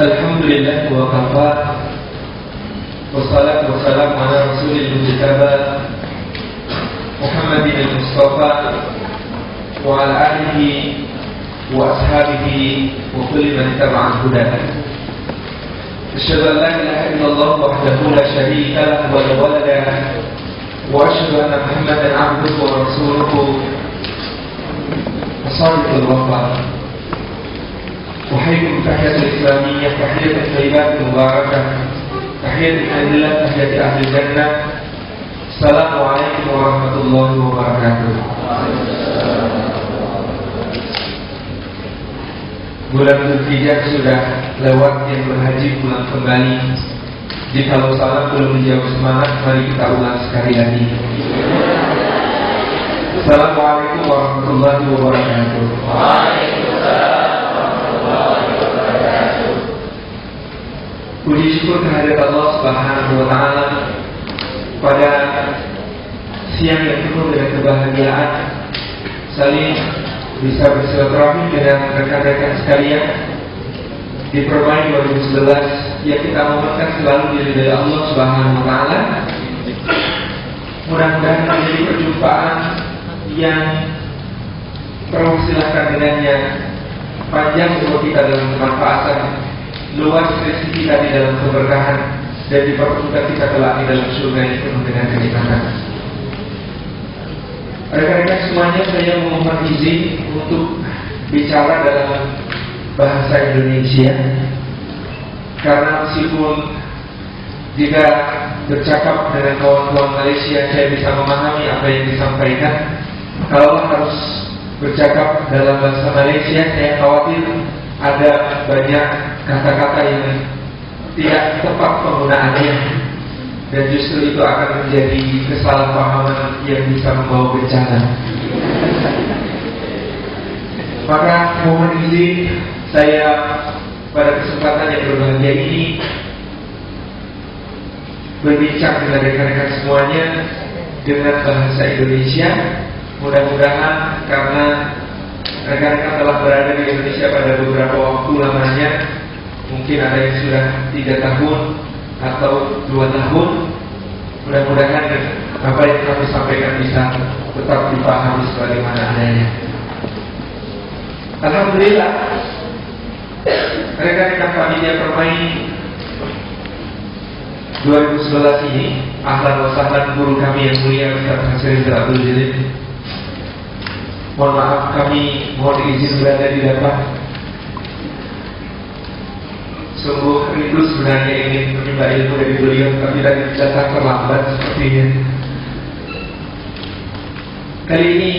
الحمد لله وكفى والصلاة والسلام على رسول المجتبى محمد المصطفى وعلى آله وأصحابه وكل من تبع الهدى أشهد أن لا إله إلا الله وحده لا شريك له ولا ولد وأشهد أن محمدا عبده ورسوله الصادق الوفاء أحييكم تحية الإسلامية تحية الطيبات المباركة تحية أهل الله تحية أهل الجنة السلام عليكم ورحمة الله وبركاته Bulan Zulhijjah sudah lewat yang berhaji pulang kembali Jika salam belum menjawab semangat Mari kita ulang sekali lagi Assalamualaikum warahmatullahi wabarakatuh Waalaikumsalam Puji syukur kehadirat Allah Subhanahu wa taala pada siang yang penuh dengan kebahagiaan. Saling bisa bersilaturahmi dengan rekan-rekan sekalian. Di Permai 2011 yang kita mohonkan selalu diri dari Allah Subhanahu wa taala. Mudah-mudahan menjadi perjumpaan yang penuh silahkan dengannya panjang untuk kita dalam kemanfaatan luas rezeki kita di dalam keberkahan dan dipertemukan kita kelak di dalam surga yang penuh dengan kenikmatan. Rekan-rekan semuanya saya memohon izin untuk bicara dalam bahasa Indonesia karena meskipun jika bercakap dengan kawan-kawan Malaysia saya bisa memahami apa yang disampaikan kalau harus bercakap dalam bahasa Malaysia saya khawatir ada banyak kata-kata yang tidak tepat penggunaannya dan justru itu akan menjadi kesalahpahaman yang bisa membawa bencana. Maka mohon izin saya pada kesempatan yang berbahagia ini berbincang dengan rekan-rekan semuanya dengan bahasa Indonesia. Mudah-mudahan karena rekan-rekan telah berada di Indonesia pada beberapa waktu lamanya. Mungkin ada yang sudah tiga tahun atau dua tahun. Mudah-mudahan apa yang kami sampaikan bisa tetap dipahami sebagaimana adanya. Alhamdulillah Rekan-rekan panitia permain 2011 ini Ahlan wa guru kami yang mulia Ustaz Hasan Abdul Jalil Mohon maaf kami mohon izin berada di depan Sungguh rindu sebenarnya ingin menimba ilmu dari beliau Tapi datang terlambat sepertinya. Kali ini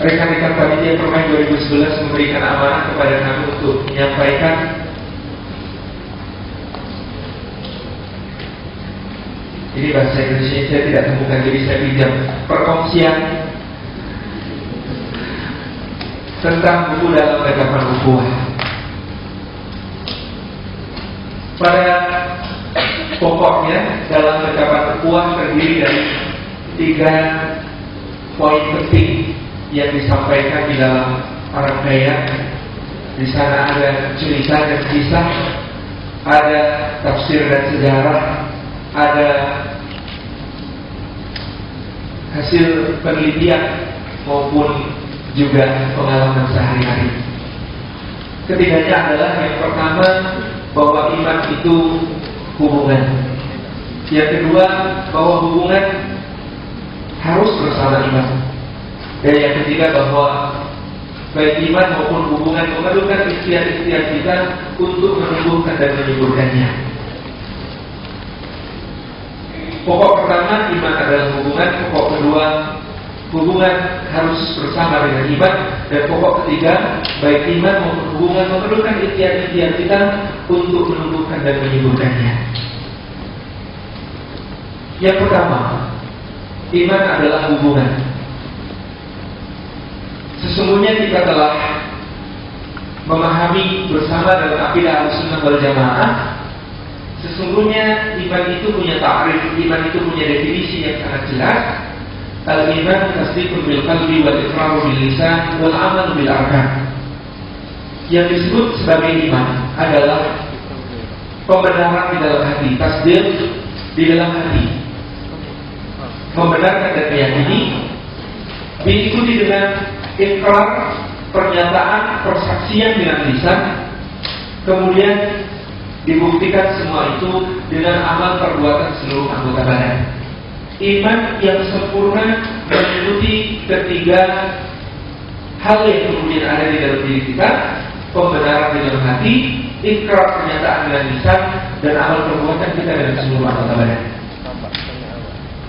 rekan-rekan panitia permain 2011 memberikan amanah kepada kami untuk menyampaikan Ini bahasa Indonesia saya tidak temukan jadi saya pinjam perkongsian tentang buku dalam rekaman ukhuwah. Pada pokoknya dalam rekaman ukhuwah terdiri dari tiga poin penting yang disampaikan di dalam rangkaian. Di sana ada cerita dan kisah, ada tafsir dan sejarah, ada hasil penelitian maupun juga pengalaman sehari-hari. Ketiganya adalah yang pertama bahwa iman itu hubungan. Yang kedua bahwa hubungan harus bersama iman. Dan yang ketiga bahwa baik iman maupun hubungan memerlukan ikhtiar-ikhtiar kita untuk menumbuhkan dan menyuburkannya. Pokok pertama iman adalah hubungan, pokok kedua hubungan harus bersama dengan iman dan pokok ketiga baik iman maupun hubungan memerlukan ikhtiar-ikhtiar kita untuk menumbuhkan dan menyembuhkannya. Yang pertama, iman adalah hubungan. Sesungguhnya kita telah memahami bersama dalam akidah al-sunnah wal jamaah Sesungguhnya iman itu punya ta'rif, iman itu punya definisi yang sangat jelas Al-iman tasdiqun bil qalbi wal iqraru bil lisan wal amal bil. Yang disebut sebagai iman adalah pembenaran di dalam hati, tasdir di dalam hati. Membenarkan dan meyakini diikuti dengan ikrar, pernyataan, persaksian dengan lisan, kemudian dibuktikan semua itu dengan amal perbuatan seluruh anggota badan. Iman yang sempurna mengikuti ketiga hal yang kemudian ada di dalam diri kita, pembenaran di dalam hati, ikrar pernyataan dengan lisan dan amal perbuatan kita dengan seluruh anggota badan.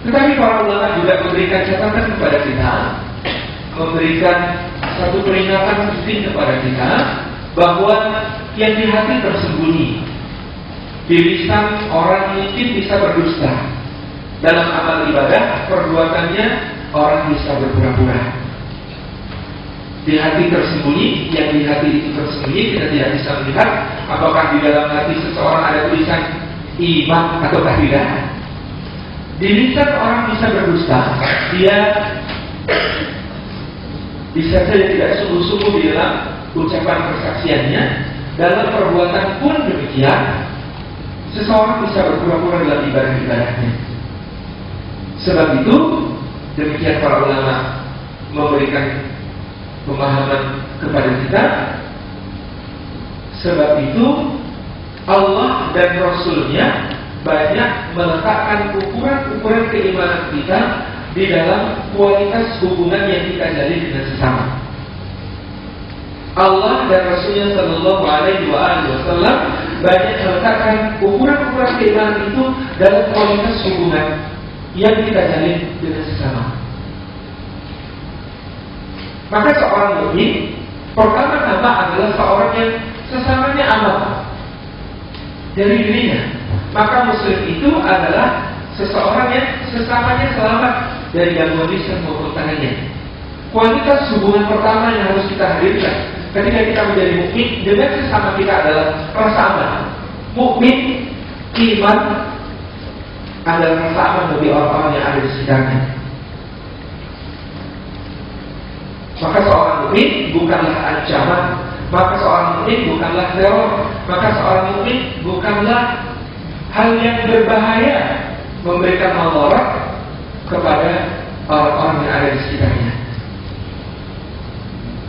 Tetapi para ulama juga memberikan catatan kepada kita, memberikan satu peringatan penting kepada kita bahwa yang di hati tersembunyi. Di lisan orang mungkin bisa berdusta. Dalam amal ibadah, perbuatannya orang bisa berpura-pura di hati tersembunyi, yang di hati itu tersembunyi kita tidak bisa melihat apakah di dalam hati seseorang ada tulisan iman atau tidak. Di lisan orang bisa berdusta, dia bisa saja tidak sungguh-sungguh di dalam ucapan persaksiannya, dalam perbuatan pun demikian, seseorang bisa berpura-pura dalam ibadah-ibadahnya. Sebab itu, demikian para ulama memberikan pemahaman kepada kita. Sebab itu Allah dan Rasulnya banyak meletakkan ukuran-ukuran keimanan kita di dalam kualitas hubungan yang kita jalin dengan sesama. Allah dan Rasulnya Shallallahu Alaihi Wasallam banyak meletakkan ukuran-ukuran keimanan itu dalam kualitas hubungan yang kita jalin dengan sesama. Maka seorang mukmin pertama-tama adalah seorang yang sesamanya aman dari dirinya. Maka muslim itu adalah seseorang yang sesamanya selamat dari gangguan lisan maupun tangannya. Kualitas hubungan pertama yang harus kita hadirkan ketika kita menjadi mukmin dengan sesama kita adalah rasa aman. Mukmin iman adalah rasa aman bagi orang-orang yang ada di sekitarnya. Maka seorang mukmin bukanlah ancaman, maka seorang mukmin bukanlah teror, maka seorang mukmin bukanlah hal yang berbahaya memberikan madarat kepada orang-orang yang ada di sekitarnya.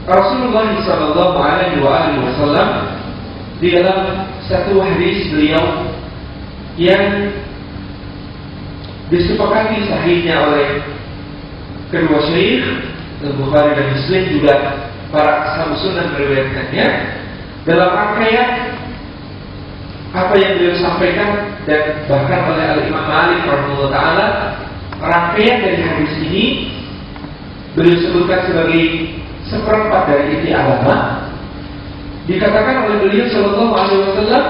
Rasulullah Shallallahu Alaihi Wasallam di dalam satu hadis beliau yang disepakati sahihnya oleh kedua syekh Al-Bukhari dan Muslim juga para asal sunnah meriwayatkannya. Dalam rangkaian apa yang beliau sampaikan dan bahkan oleh Al Imam Malik rahimahullah taala rangkaian dari hadis ini beliau sebutkan sebagai seperempat dari inti agama dikatakan oleh beliau Shallallahu Alaihi Wasallam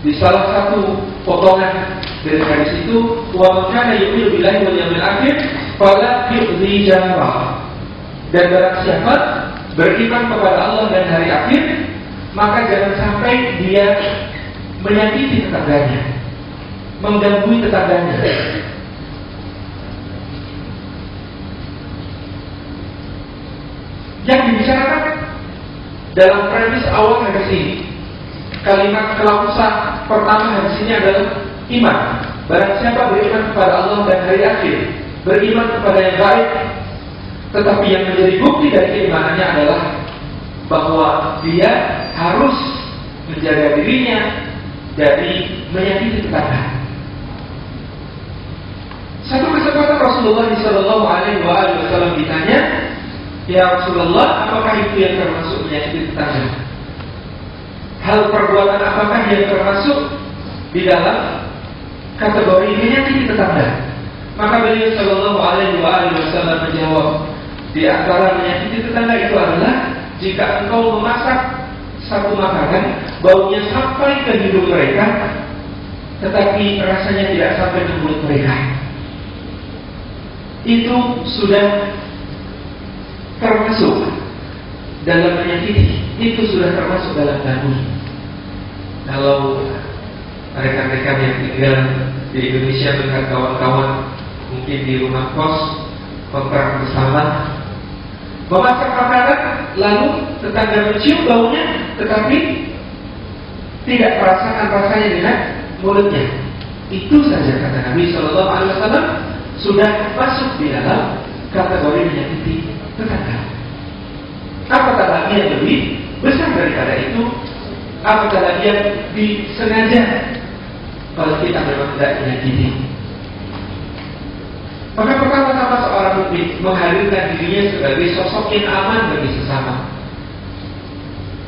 di salah satu potongan dari hadis itu wa kana yu'minu billahi wal yawmil akhir fala yu'zi jarah. Dan barang siapa beriman kepada Allah dan hari akhir, maka jangan sampai dia menyakiti tetangganya, mengganggu tetangganya. Yang dibicarakan dalam premis awal hadis ini, kalimat kelausan pertama hadis ini adalah iman. Barang siapa beriman kepada Allah dan hari akhir, beriman kepada yang baik, tetapi yang menjadi bukti dari keimanannya adalah bahwa dia harus menjaga dirinya dari menyakiti tetangga. Satu kesempatan Rasulullah Shallallahu Alaihi Wasallam ditanya, ya Rasulullah, apakah itu yang termasuk menyakiti tetangga? Hal perbuatan apakah yang termasuk di dalam kategori menyakiti tetangga? Maka beliau Shallallahu Alaihi Wasallam menjawab, di antara menyakiti tetangga itu adalah jika engkau memasak satu makanan, baunya sampai ke hidung mereka, tetapi rasanya tidak sampai ke mulut mereka. Itu sudah termasuk dalam menyakiti. Itu sudah termasuk dalam ganggu. Kalau rekan-rekan yang tinggal di Indonesia dengan kawan-kawan mungkin di rumah kos kontrak bersama memasak makanan lalu tetangga mencium baunya tetapi tidak merasakan rasanya dengan mulutnya. Itu saja kata Nabi Shallallahu Alaihi Wasallam sudah masuk di dalam kategori menyakiti tetangga. Apakah lagi yang lebih besar daripada itu? Apakah lagi yang disengaja kalau kita memang tidak menyakiti? Maka pertama-tama seorang mukmin menghadirkan dirinya sebagai sosok yang aman bagi sesama.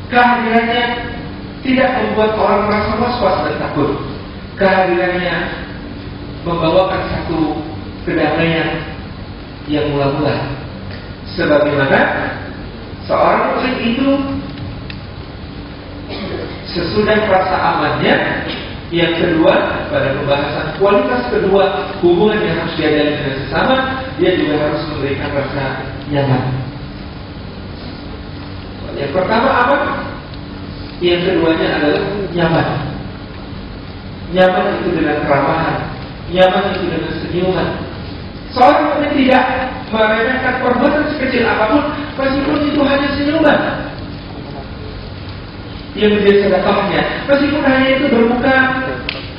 Kehadirannya tidak membuat orang merasa was-was dan takut. Kehadirannya membawakan satu kedamaian yang mula-mula. Sebagaimana seorang muslim itu sesudah rasa amannya yang kedua pada pembahasan kualitas kedua hubungan yang harus dia jalin dengan sesama dia juga harus memberikan rasa nyaman. Yang pertama aman yang keduanya adalah nyaman. Nyaman itu dengan keramahan nyaman itu dengan senyuman. Seorang mukmin tidak meremehkan perbuatan sekecil apa pun, meskipun itu hanya senyuman. Yang menjadi sedekahnya, meskipun hanya itu bermuka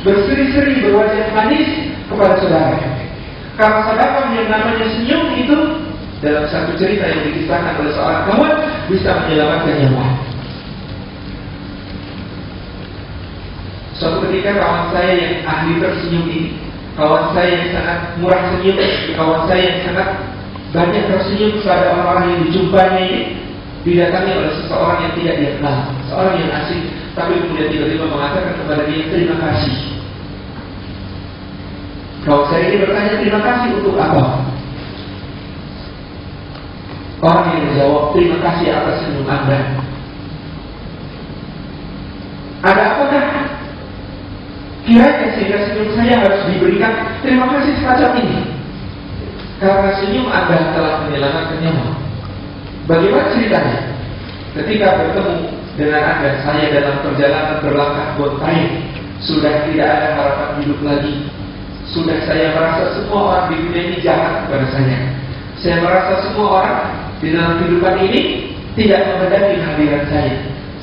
berseri-seri berwajah manis kepada saudara. Karena sedekah yang namanya senyum itu dalam satu cerita yang dikisahkan oleh seorang kawan bisa menyelamatkan nyawa. Suatu ketika kawan saya yang ahli tersenyum ini kawan saya yang sangat murah senyum, kawan saya yang sangat banyak tersenyum kepada orang-orang yang dijumpainya ini didatangi oleh seseorang yang tidak dia kenal, seorang yang asing, tapi kemudian tiba-tiba mengatakan kepada dia terima kasih. Kawan saya ini bertanya terima kasih untuk apa? Orang yang menjawab terima kasih atas senyum Anda. Ada apakah Kiranya sehingga senyum saya harus diberikan terima kasih semacam ini. Karena senyum Anda telah menyelamatkan nyawa. Bagaimana ceritanya? Ketika bertemu dengan Anda, saya dalam perjalanan berlangkah bontai, sudah tidak ada harapan hidup lagi. Sudah saya merasa semua orang di dunia ini jahat kepada saya. Saya merasa semua orang di dalam kehidupan ini tidak mengendaki kehadiran saya.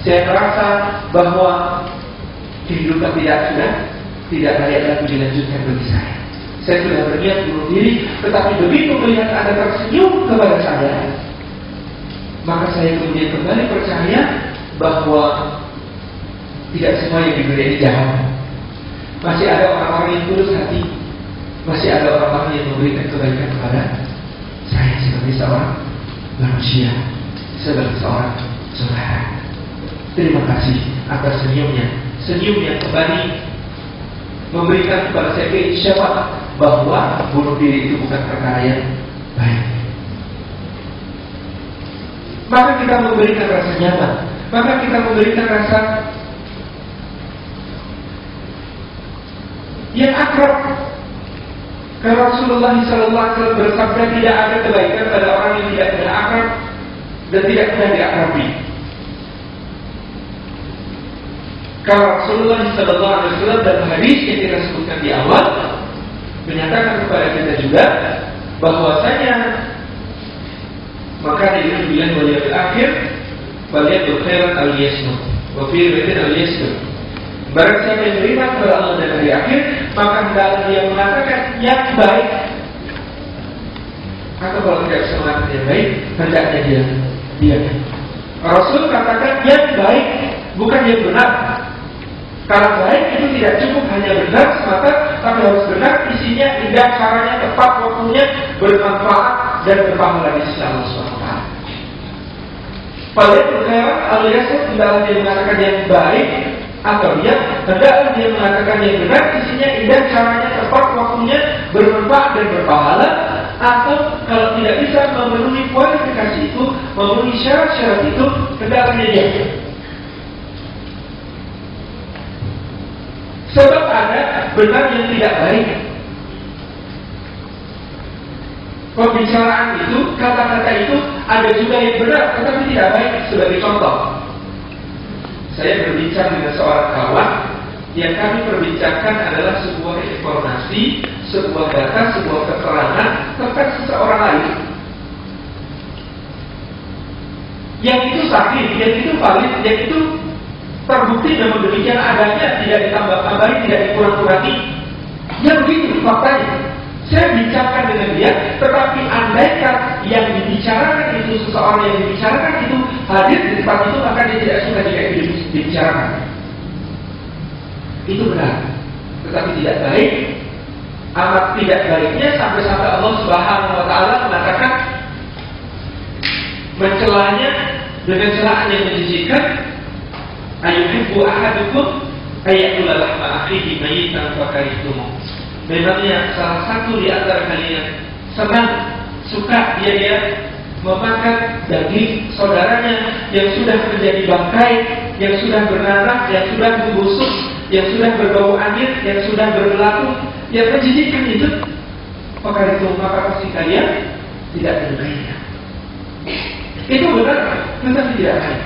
Saya merasa bahwa kehidupan tidak sudah tidak layak lagi dilanjutkan bagi saya. Saya sudah berniat bunuh diri, tetapi begitu melihat Anda tersenyum kepada saya, maka saya kemudian kembali percaya bahwa tidak semua yang di dunia ini jahat. Masih ada orang-orang yang tulus hati, masih ada orang-orang yang memberikan kebaikan kepada saya sebagai seorang manusia, sebagai seorang saudara. Terima kasih atas senyumnya, senyum yang kembali memberikan kepada saya keinsyarat bahwa bunuh diri itu bukan perkara yang baik. Maka kita memberikan rasa nyaman, maka kita memberikan rasa yang akrab. Karena Rasulullah SAW bersabda tidak ada kebaikan pada orang yang tidak pernah akrab dan tidak pernah diakrabi. Kalau Rasulullah Wasallam dalam hadis yang kita sebutkan di awal menyatakan kepada kita juga bahwasanya maka dia bilang wali akhir beliau berkhairan al yasmu wa fi al yasmu Barang siapa yang beriman kepada Allah dan hari akhir maka hendaklah dia mengatakan yang baik. Atau kalau tidak bisa mengatakan yang baik hendaknya dia dia Rasul katakan yang baik. Bukan yang benar kalau baik itu tidak cukup hanya benar semata, tapi harus benar isinya, indah, caranya tepat, waktunya bermanfaat dan berpahala di sisi Allah SWT. Pada khairat alias hendaklah dia mengatakan yang baik atau dia hendaklah dia mengatakan yang benar isinya indah caranya tepat waktunya bermanfaat dan berpahala atau kalau tidak bisa memenuhi kualifikasi itu memenuhi syarat-syarat itu hendaknya dia Sebab ada benar yang tidak baik. Pembicaraan itu, kata-kata itu ada juga yang benar tetapi tidak baik sebagai contoh. Saya berbincang dengan seorang kawan yang kami perbincangkan adalah sebuah informasi, sebuah data, sebuah keterangan tentang seseorang lain. Yang itu sakit, yang itu valid, yang itu Terbukti memang demikian adanya, tidak ditambah-tambahi, tidak dikurang-kurangi. Ya begitu faktanya. Saya bicarakan dengan dia, tetapi andaikan yang dibicarakan itu seseorang yang dibicarakan itu hadir di tempat itu, maka dia tidak suka jika itu dibicarakan. Itu benar, tetapi tidak baik. Amat tidak baiknya sampai-sampai Allah Subhanahu Wa Taala mengatakan mencelanya dengan celaan yang menjijikkan ayuhibbu ahadukum ayakula lahma akhihi mayitan fakarihtum memangnya salah satu di antara kalian senang suka dia dia memakan daging saudaranya yang sudah menjadi bangkai, yang sudah bernanah, yang sudah membusuk, yang sudah berbau angin, yang sudah berbelaku, yang menjijikkan itu, maka itu maka pasti kalian tidak menyukainya. Itu benar, tetapi tidak baik.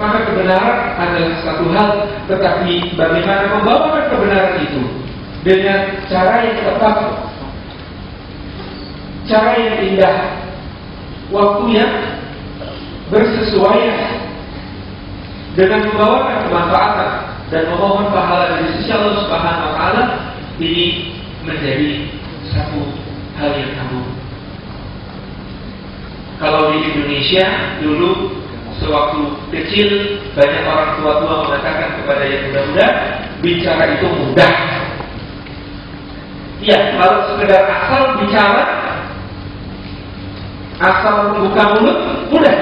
Maka kebenaran adalah satu hal, tetapi bagaimana membawakan kebenaran itu? Dengan cara yang tepat, cara yang indah, waktu yang bersesuaian dengan membawakan kemanfaatan dan memohon pahala dari sisi Allah Subhanahu wa taala ini menjadi satu hal yang agung. Kalau di Indonesia dulu sewaktu kecil banyak orang tua-tua mengatakan kepada yang muda-muda bicara itu mudah. Ya, kalau sekedar asal bicara, asal membuka mulut, mudah.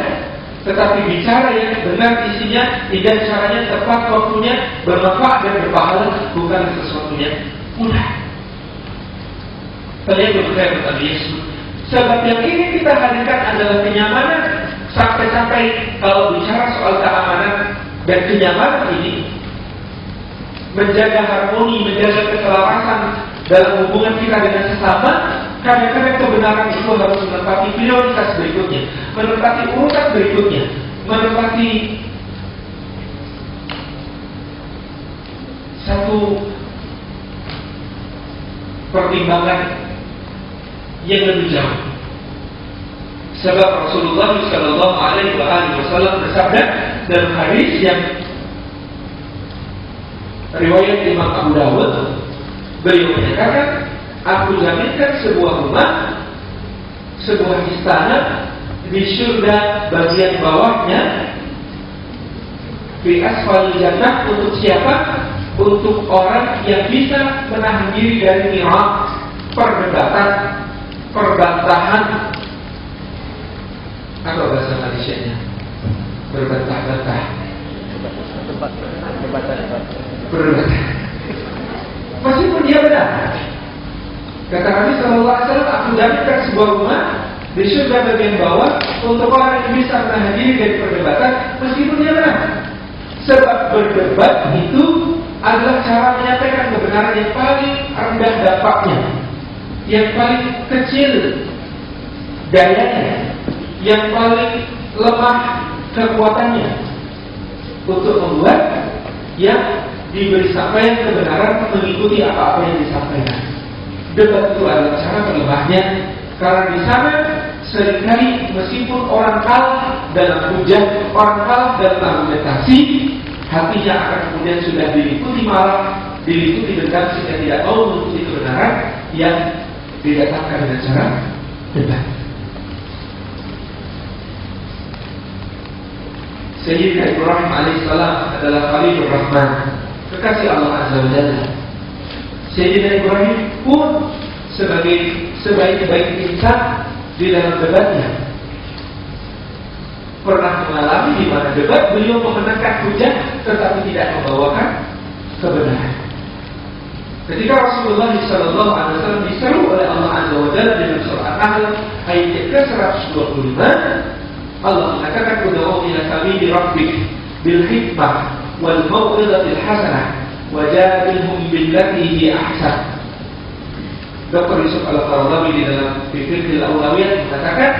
Tetapi bicara yang benar isinya, tidak caranya tepat waktunya, bermanfaat dan berpahala, bukan sesuatu yang mudah. Kalian Yesus, Sebab yang ingin kita hadirkan adalah kenyamanan sampai-sampai kalau bicara soal keamanan dan kenyamanan ini menjaga harmoni, menjaga keselarasan dalam hubungan kita dengan sesama, kadang-kadang kebenaran itu harus menempati prioritas berikutnya, menempati urutan berikutnya, menempati satu pertimbangan yang lebih jauh. Sebab Rasulullah Shallallahu Alaihi Wasallam bersabda dalam hadis yang riwayat Imam Abu Dawud, beliau menyatakan, aku jaminkan sebuah rumah, sebuah istana di surga bagian bawahnya di asfal jannah untuk siapa? Untuk orang yang bisa menahan diri dari mirak, perdebatan, perbantahan apa bahasa Malaysia-nya? Berbantah-bantah. Berbantah. Meskipun dia benar. Kata Nabi Shallallahu Alaihi aku dapatkan sebuah rumah di surga bagian bawah untuk orang yang bisa menahan diri dari perdebatan meskipun dia benar. Sebab berdebat itu adalah cara menyampaikan kebenaran yang paling rendah dampaknya yang paling kecil dayanya, yang paling lemah kekuatannya untuk membuat yang diberi sampaian kebenaran mengikuti apa-apa yang disampaikan. Debat itu adalah cara terlemahnya karena di sana sering kali meskipun orang kalah dalam hujah, orang kalah dalam argumentasi, hatinya akan kemudian sudah diliputi marah, diliputi dendam sehingga tidak mau mengikuti kebenaran yang didatangkan dengan cara debat. Sayyidina Ibrahim alaihissalam adalah Khalilur Rahman, kekasih Allah Azza wa Jalla. Sayyidina Ibrahim pun sebagai sebaik-baik insan di dalam debatnya pernah mengalami di mana debat beliau memenangkan hujah tetapi tidak membawakan kebenaran. Ketika Rasulullah Shallallahu Alaihi Wasallam diseru oleh Allah Azza wa Jalla dalam surah An-Nahl ayat ke-125, Allah mengatakan ud'u ila sabili rabbik bil hikmah wal mau'izatil hasanah wajadilhum billati hi ahsan. Dr. Yusuf Al-Qaradawi di dalam Fikir Al-Awlawiyah mengatakan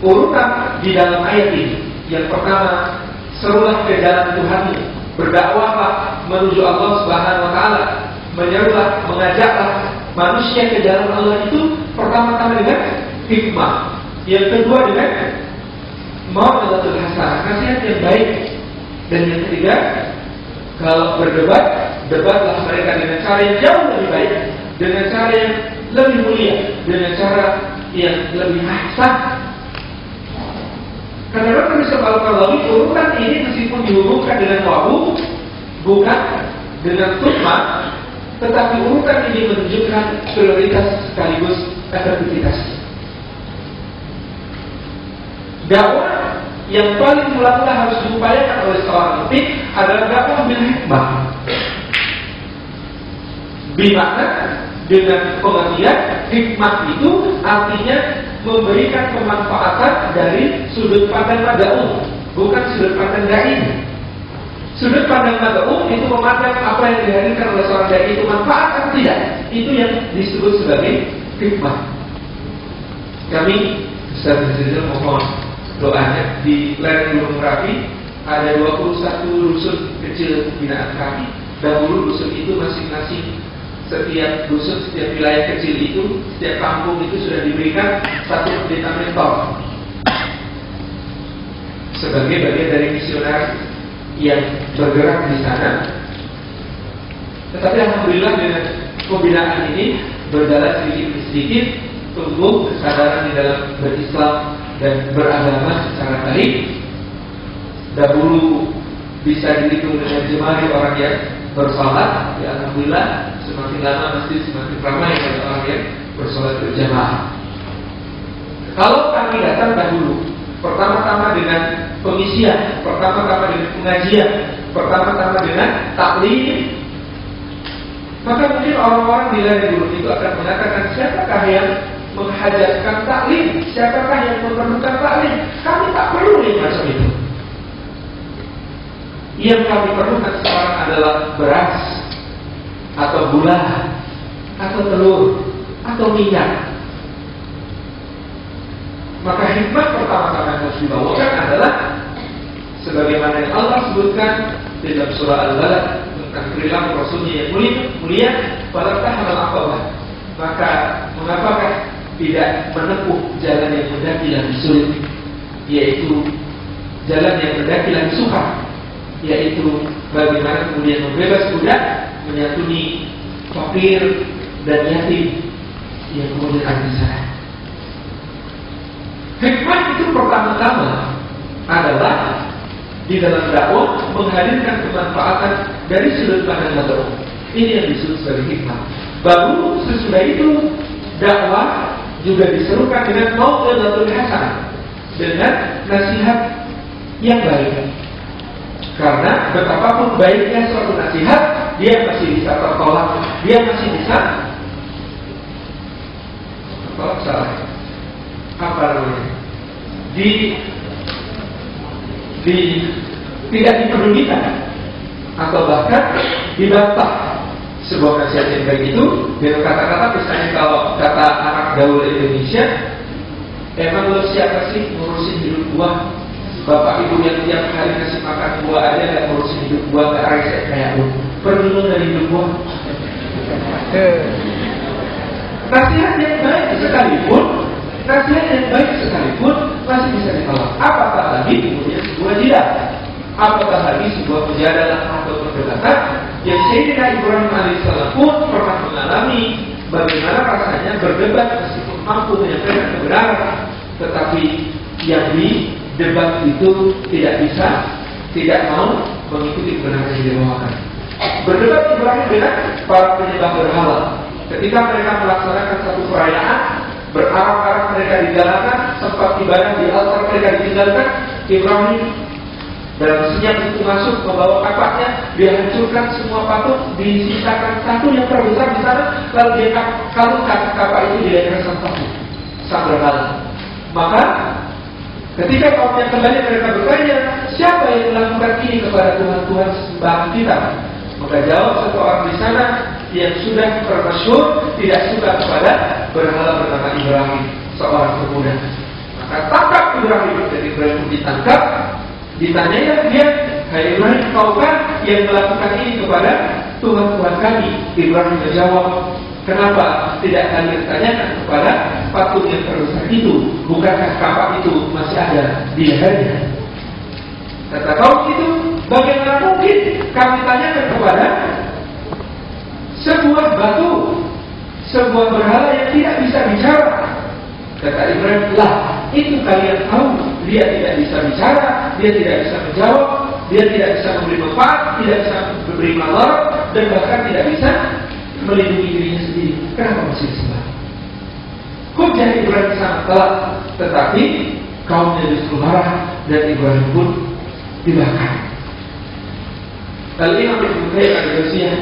urutan di dalam ayat ini yang pertama serulah ke jalan Tuhanmu berdakwahlah menuju Allah Subhanahu wa taala menyerulah, mengajaklah manusia ke jalan Allah itu pertama-tama dengan hikmah. Yang kedua dengan mau'izatul hasanah, nasihat yang baik. Dan yang ketiga, kalau berdebat, debatlah mereka dengan cara yang jauh lebih baik, dengan cara yang lebih mulia, dengan cara yang lebih ahsan. Karena Nabi Sallallahu Alaihi urutan ini meskipun dihubungkan dengan wabu, bukan dengan sukma, tetapi urutan ini menunjukkan prioritas sekaligus efektivitas. Dakwah yang paling mula-mula harus diupayakan oleh seorang mufti adalah dakwah bil hikmah. Bimakna dengan pengertian hikmah itu artinya memberikan kemanfaatan dari sudut pandang mad'u, bukan sudut pandang dai. Sudut pandang mad'u itu memandang apa yang dihadirkan oleh seorang dai itu manfaat atau tidak. Itu yang disebut sebagai hikmah. Kami Ustaz Zizil mohon doanya di lereng Gunung Merapi ada 21 rusun kecil binaan kami. Dahulu rusun itu masing-masing setiap rusun, setiap wilayah kecil itu, setiap kampung itu sudah diberikan satu pendeta mentor sebagai bagian dari misionaris yang bergerak di sana. Tetapi alhamdulillah dengan pembinaan ini berjalan sedikit demi sedikit tumbuh kesadaran di dalam berislam dan beragama secara baik. Dahulu bisa dihitung dengan jemari orang yang bersalat, ya alhamdulillah semakin lama mesti semakin ramai orang yang bersolat berjamaah. Kalau kami datang dahulu, pertama-tama dengan pengisian, pertama-tama dengan pengajian, pertama-tama dengan taklim. Maka mungkin orang-orang di lain dulu itu akan mengatakan siapakah yang menghajatkan taklim, siapakah yang memerlukan taklim. Kami tak perlu yang macam itu. Yang kami perlukan sekarang adalah beras, atau gula, atau telur, atau minyak. Maka hikmah pertama-tama yang harus dibawakan adalah sebagaimana yang Allah sebutkan di dalam surah Al-Balad tentang perilaku Rasulnya yang mulia, mulia pada tahun aqabah. Maka mengapakah tidak menempuh jalan yang mendaki lebih sulit, yaitu jalan yang mendaki lebih suka, yaitu bagaimana kemudian membebas budak, menyatuni fakir dan yatim yang kemudian di sana. Hikmah itu pertama-tama adalah di dalam dakwah menghadirkan kemanfaatan dari sudut pandang dakwah. Ini yang disebut sebagai hikmah. Baru sesudah itu dakwah juga diserukan dengan mau'izatul hasan dengan nasihat yang baik. Karena betapapun baiknya suatu nasihat, dia masih bisa tertolak, dia masih bisa tertolak salah. Apa namanya? Di di tidak dipedulikan atau bahkan dibantah sebuah nasihat yang baik itu dengan kata-kata misalnya kalau kata anak gaul Indonesia emang lo siapa sih ngurusin hidup gua bapak ibu yang tiap hari ngasih makan gua aja nggak ngurusin hidup gua gak rese kayak lu pergi lo dari hidup gua nasihat yang baik sekalipun nasihat yang baik sekalipun masih bisa ditolak. Apakah lagi kemudian sebuah jidat? Apakah lagi sebuah penjadalan atau perdebatan yang Sayyidina Ibrahim alaihissalam pun pernah mengalami bagaimana rasanya berdebat meskipun mampu menyampaikan kebenaran, tetapi yang di debat itu tidak bisa, tidak mau mengikuti kebenaran yang dibawakan. Berdebat Ibrahim dengan para penyembah berhala. Ketika mereka melaksanakan satu perayaan, Berarak-arak mereka di jalanan, sempat ibadah di altar mereka ditinggalkan. Ibrahim dalam senyap itu masuk membawa kapaknya, dia hancurkan semua patung, disisakan satu yang terbesar di sana, lalu dia kalungkan kapak itu di leher sang patung, sang. Maka ketika kaumnya kembali mereka bertanya, siapa yang melakukan ini kepada Tuhan-Tuhan sembahan kita? Maka jawab satu orang di sana, yang sudah termasyur tidak suka kepada berhala bernama Ibrahim seorang pemuda. Maka tangkap Ibrahim dari Ibrahim ditangkap, ditanya ya dia, Hai Ibrahim, kaukah yang melakukan ini kepada Tuhan Tuhan kami? Ibrahim menjawab, Kenapa tidak kalian tanyakan kepada patung yang terbesar itu? Bukankah kapak itu masih ada di lehernya? Kata kaum itu, Bagaimana mungkin kami tanyakan kepada sebuah batu, sebuah berhala yang tidak bisa bicara? Kata Ibrahim, lah itu kalian tahu dia tidak bisa bicara, dia tidak bisa menjawab, dia tidak bisa memberi manfaat, tidak bisa memberi malar, dan bahkan tidak bisa melindungi dirinya sendiri. Kenapa masih disembah? Hujah Ibrahim sangat telat, tetapi kaumnya justru marah dan Ibrahim pun dibakar. Lalu Imam Ibn Qayyim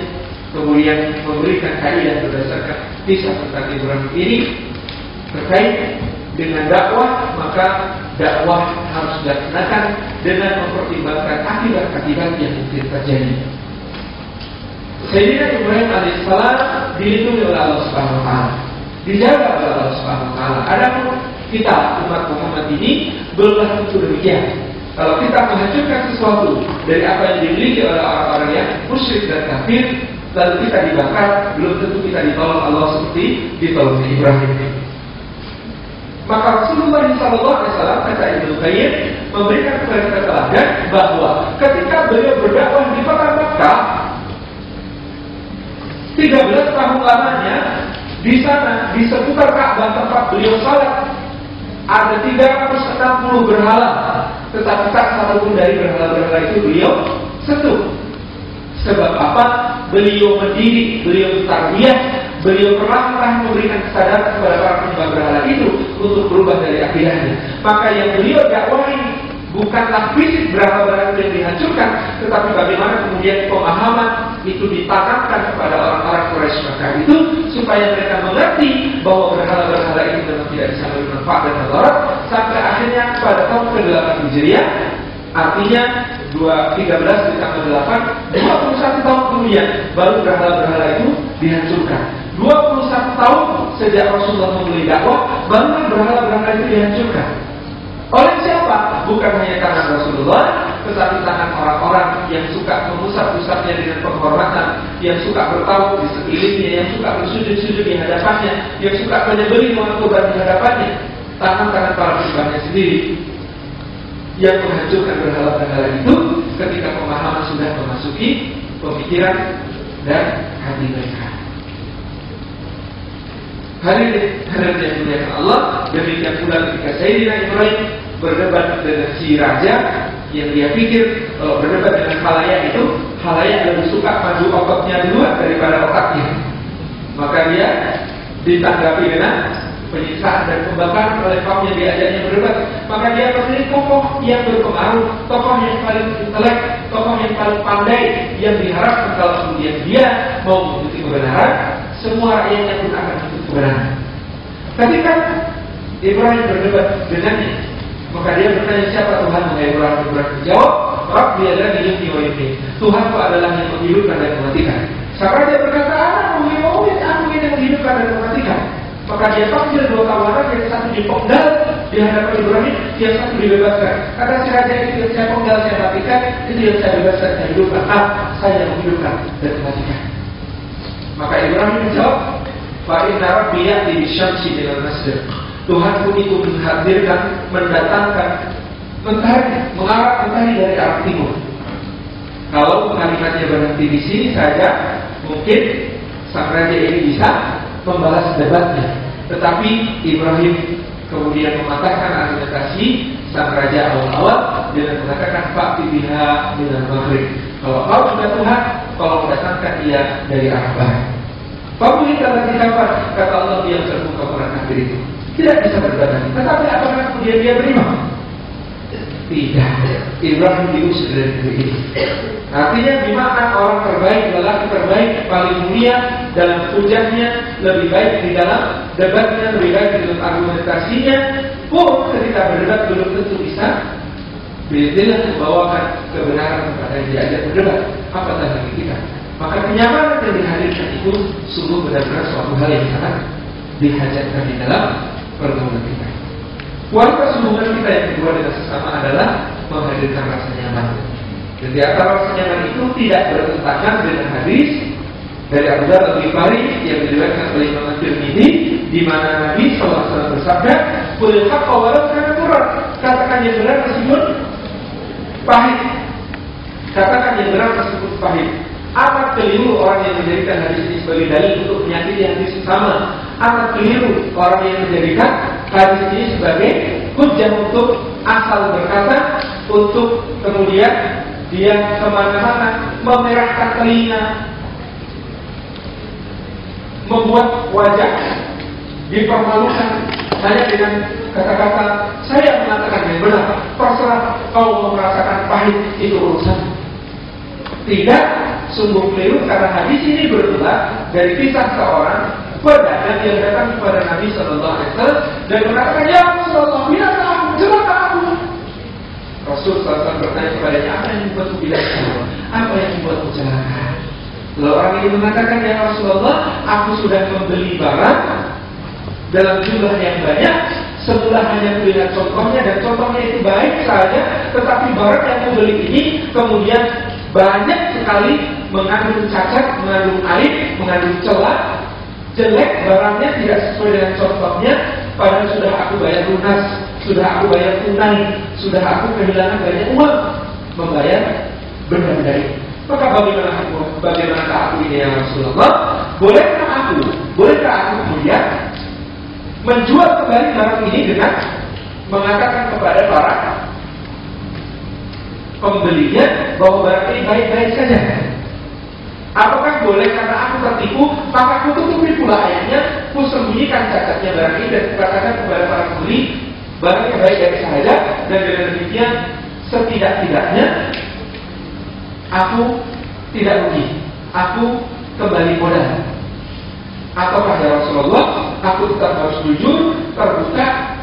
kemudian memberikan kaidah berdasarkan kisah tentang Ibrahim ini terkait dengan dakwah maka dakwah harus dilaksanakan dengan mempertimbangkan akibat-akibat yang mungkin terjadi. Sayyidina Ibrahim alaihissalam dilindungi oleh Allah Subhanahu wa taala. Dijaga oleh Allah Subhanahu wa taala. Adapun kita umat Muhammad ini belum tentu demikian. Kalau kita menghancurkan sesuatu dari apa yang dimiliki oleh orang-orang yang musyrik dan kafir, lalu kita dibakar, belum tentu kita ditolong Allah seperti ditolong Ibrahim. Maka Rasulullah SAW kata Ibnu Qayyim memberikan kepada kita teladan bahwa ketika beliau berdakwah di kota Makkah 13 tahun lamanya di sana di seputar Ka'bah tempat beliau salat ada 360 berhala. Tetapi tak satu pun dari berhala-berhala itu beliau sentuh sebab apa? Beliau mendidik beliau tarbiyah Beliau perlahan-lahan memberikan kesadaran kepada para penyembah berhala itu untuk berubah dari akidahnya. Maka yang beliau dakwahi bukanlah fisik berhala-berhala yang dihancurkan, tetapi bagaimana kemudian pemahaman itu ditanamkan kepada orang-orang Quraisy maka itu supaya mereka mengerti bahwa berhala-berhala itu memang tidak bisa bermanfaat dan mudarat sampai akhirnya pada tahun ke-8 Hijriah artinya 2, 13 ditambah 8 21 tahun kemudian baru berhala-berhala itu dihancurkan 21 tahun sejak Rasulullah memulai dakwah, baru berhala-berhala itu dihancurkan. Oleh siapa? Bukan hanya karena Rasulullah, tetapi tangan orang-orang yang suka mengusap-usapnya dengan penghormatan, yang suka bertaruh di sekelilingnya, yang suka bersujud-sujud di hadapannya, yang suka menyembelih mengakubat di hadapannya, tangan-tangan para penyembahnya sendiri yang menghancurkan berhala-berhala itu ketika pemahaman sudah memasuki pemikiran dan hati mereka. Hadirin hadirin yang dimuliakan Allah, demikian pula ketika Sayyidina Ibrahim berdebat dengan si raja yang dia pikir kalau berdebat dengan halayak itu halayak lebih suka maju otaknya duluan daripada otaknya. Maka dia ditanggapi dengan penyiksaan dan pembakaran oleh kaum yang diajaknya berdebat. Maka dia memilih tokoh yang berpengaruh, tokoh yang paling intelek, tokoh yang paling pandai, yang diharapkan kalau kemudian dia mau mengikuti kebenaran, semua rakyatnya pun akan ikut kebenaran. Ketika Ibrahim berdebat dengannya, maka dia bertanya siapa Tuhan mengenai Ibrahim Ibrahim menjawab, Rabbi adalah yuhyi wa yumiit. Tuhanku adalah yang menghidupkan dan mematikan. Sampai dia berkata, "Ana muhyid aku yang menghidupkan dan mematikan." Maka dia panggil dua tawanan yang satu dipenggal di hadapan Ibrahim, yang satu dibebaskan. Kata si raja itu yang saya penggal, saya matikan, itu yang saya bebaskan, saya hidupkan. Ah, saya menghidupkan dan mematikan. Maka Ibrahim menjawab, Fa'in Rabbi ya'ti syamsi dengan. Tuhan pun itu menghadirkan, mendatangkan mentari, mengarah mentari dari arah timur. Kalau kalimatnya berhenti di sini saja, mungkin sang raja ini bisa membalas debatnya. Tetapi Ibrahim kemudian mematahkan argumentasi sang raja awal-awal dengan mengatakan Pak biha dengan maghrib. Kalau kau sudah Tuhan, kalau mendatangkan ia dari arah barat. Pemilik kata siapa? Kata Allah yang terbuka orang kafir itu. Tidak bisa berbeda. Tetapi apakah kemudian dia beriman? Tidak. Ibrahim diusir dari negeri ini. Artinya di mana orang terbaik, lelaki terbaik, paling mulia dalam hujahnya, lebih baik di dalam debatnya, lebih baik di dalam argumentasinya, pun ketika berdebat belum tentu bisa Bila membawakan kebenaran kepada yang diajak berdebat, apa lagi kita? Maka kenyamanan yang dihadirkan itu sungguh benar-benar suatu hal yang sangat dihajatkan di dalam pergaulan kita. Kualitas hubungan kita yang kedua dengan sesama adalah menghadirkan rasa nyaman. Dan di antara rasa nyaman itu tidak bertentangan dengan hadis dari Abu Dhar al-Ghifari yang diriwayatkan oleh Imam Tirmidzi di mana Nabi SAW bersabda, "Qul haqqa walau kana Katakan yang benar meskipun pahit. Katakan yang benar meskipun pahit. Amat keliru orang yang menjadikan hadis ini sebagai dalil untuk menyakiti hadis sama. Amat keliru orang yang menjadikan hadis ini sebagai hujah untuk asal berkata, untuk kemudian dia ke mana-mana memerahkan telinga, membuat wajah dipermalukan. Hanya dengan kata-kata saya mengatakan yang benar. Terserah kau merasakan pahit itu urusan. Tidak sungguh keliru karena hadis ini bermula dari kisah seorang pedagang yang datang kepada Nabi Shallallahu Alaihi Wasallam dan mengatakan ya Rasulullah aku celaka aku. Rasul SAW bertanya kepadanya apa yang membuatmu bila apa yang membuatmu celaka? Lalu orang ini mengatakan ya Rasulullah aku sudah membeli barang dalam jumlah yang banyak setelah hanya melihat contohnya dan contohnya itu baik saja tetapi barang yang aku beli ini kemudian banyak sekali mengandung cacat, mengandung aib, mengandung celah, jelek barangnya tidak sesuai dengan contohnya, padahal sudah aku bayar lunas, sudah aku bayar tunai, sudah aku kehilangan banyak uang membayar benda-benda ini. Maka bagaimana aku, bagaimana aku ini ya Rasulullah? Bolehkah aku, bolehkah aku kemudian menjual kembali barang ini dengan mengatakan kepada para pembelinya bahwa barang ini baik-baik saja. Apakah boleh karena aku tertipu, maka aku tutupi pula ayatnya, aku sembunyikan cacatnya barang ini dan katakan kepada para pembeli barang yang baik-baik saja dan dengan demikian setidak-tidaknya aku tidak rugi, aku kembali modal. Ataukah ya Rasulullah, aku tetap harus jujur, terbuka,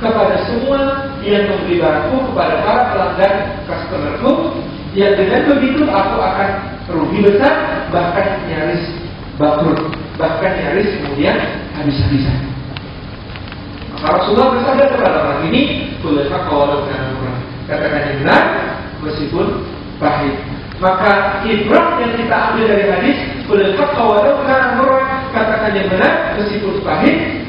kepada semua yang membeli barangku kepada para pelanggan customerku yang dengan begitu aku akan rugi besar bahkan nyaris bangkrut bahkan nyaris kemudian habis-habisan. Maka Rasulullah bersabda kepada orang ini boleh kalau katakan yang benar meskipun pahit maka ibrah yang kita ambil dari hadis boleh kalau katakan yang benar meskipun pahit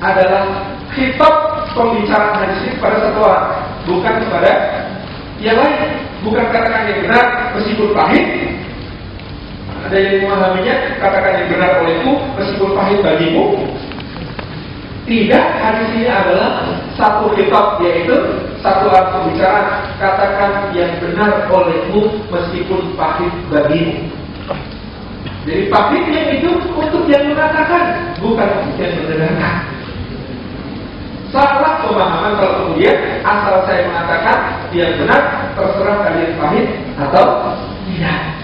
adalah kitab pembicaraan hadis ini kepada satu orang, bukan kepada yang lain. Bukan katakan yang benar meskipun pahit. Ada yang memahaminya katakan yang benar olehku meskipun pahit bagimu. Tidak, hadis ini adalah satu kitab yaitu satu alat pembicaraan katakan yang benar olehmu meskipun pahit bagimu. Jadi pahitnya itu untuk yang mengatakan bukan untuk yang mendengarkan. Salah pemahaman kalau kemudian asal saya mengatakan dia benar, terserah kalian pahit atau tidak.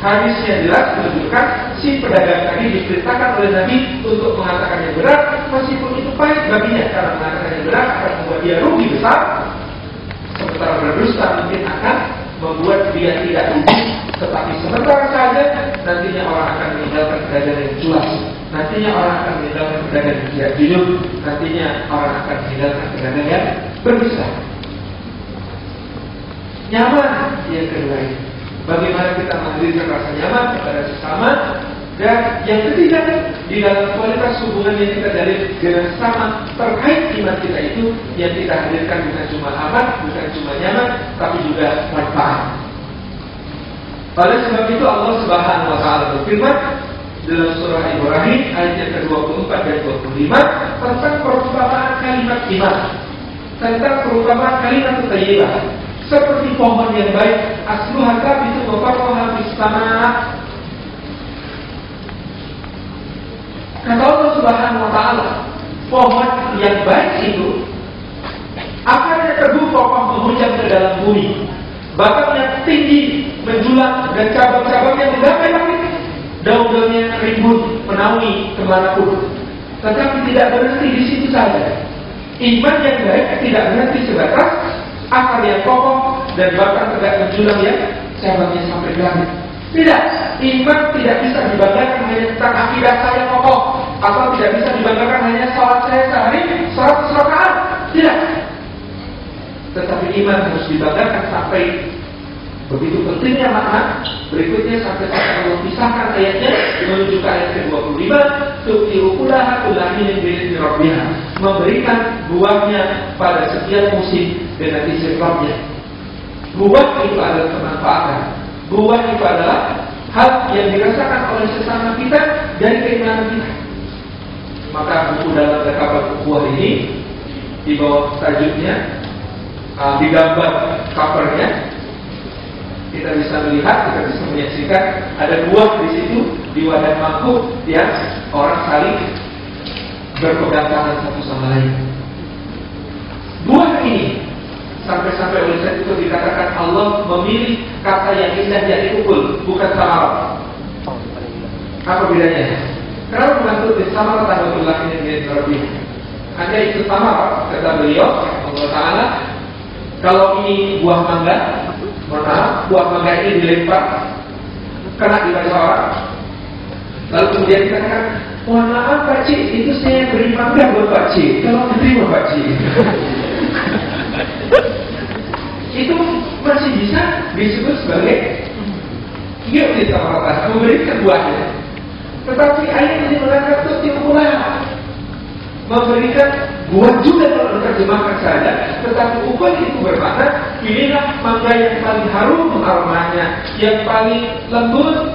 Hadisnya jelas menunjukkan si pedagang tadi diperintahkan oleh Nabi untuk mengatakan yang benar, meskipun itu pahit baginya karena mengatakan yang benar akan membuat dia rugi besar. Sementara berdusta mungkin akan membuat dia tidak rugi, tetapi sementara saja nantinya orang akan meninggalkan pedagang yang jelas. Nantinya orang akan meninggalkan pedagang yang tidak jujur. Nantinya orang akan meninggalkan pedagang yang berbisa. Nyaman yang kedua ini Bagaimana kita menghadirkan rasa nyaman kepada sesama Dan yang ketiga Di dalam kualitas hubungan yang kita dari dengan sesama Terkait iman kita itu Yang kita hadirkan bukan cuma aman Bukan cuma nyaman Tapi juga manfaat. Oleh sebab itu Allah Subhanahu wa taala berfirman dalam surah Ibrahim ayat yang ke-24 dan 25 tentang perumpamaan kalimat iman tentang perumpamaan kalimat thayyibah seperti pohon yang baik asluha itu fis sama kata Allah Subhanahu wa taala pohon yang baik itu akarnya teguh kokoh menghujam ke dalam bumi batangnya tinggi menjulang dan cabang-cabangnya menggapai langit daun-daunnya rimbun menaungi ke mana pun. Tetapi tidak berhenti di situ saja. Iman yang baik tidak berhenti sebatas akar yang kokoh dan bahkan tegak menjulang yang cabangnya sampai ke langit. Tidak, iman tidak bisa dibanggakan hanya tentang akidah saya kokoh atau tidak bisa dibanggakan hanya sholat saya sehari 100 rakaat. Tidak. Tetapi iman harus dibanggakan sampai Begitu pentingnya makna berikutnya sampai Allah pisahkan ayatnya menuju ke ayat ke-25 tukiru kulaha kulahin bi'izni rabbiha memberikan buahnya pada setiap musim dengan izin Rabbnya Buah itu adalah kemanfaatan. Buah itu adalah hal yang dirasakan oleh sesama kita dari keimanan kita. Maka buku dalam rekapan buah ini di bawah tajuknya uh, digambar covernya kita bisa melihat, kita bisa menyaksikan ada buah di situ di wadah mangkuk yang orang saling berpegang tangan satu sama lain. Buah ini sampai-sampai oleh saya itu dikatakan Allah memilih kata yang indah jadi ukul, bukan sama. Apa bedanya? Kenapa mengatur di sama tahunullah ini menjadi terlebih? Hanya itu sama kata beliau Allah Taala. Kalau ini buah mangga, mana buah mangga ini dilempar kena di wajah orang. Lalu kemudian kita katakan, mohon maaf Pak Cik, itu saya beri mangga buat Pak Cik. Kalau terima Pak Cik. itu masih bisa disebut sebagai yuk kita mengatakan memberikan buahnya. Tetapi ayat ini mengatakan itu pula memberikan buah juga kalau diterjemahkan saja. Tetapi ukul itu bermakna pilihlah mangga yang paling harum aromanya, yang paling lembut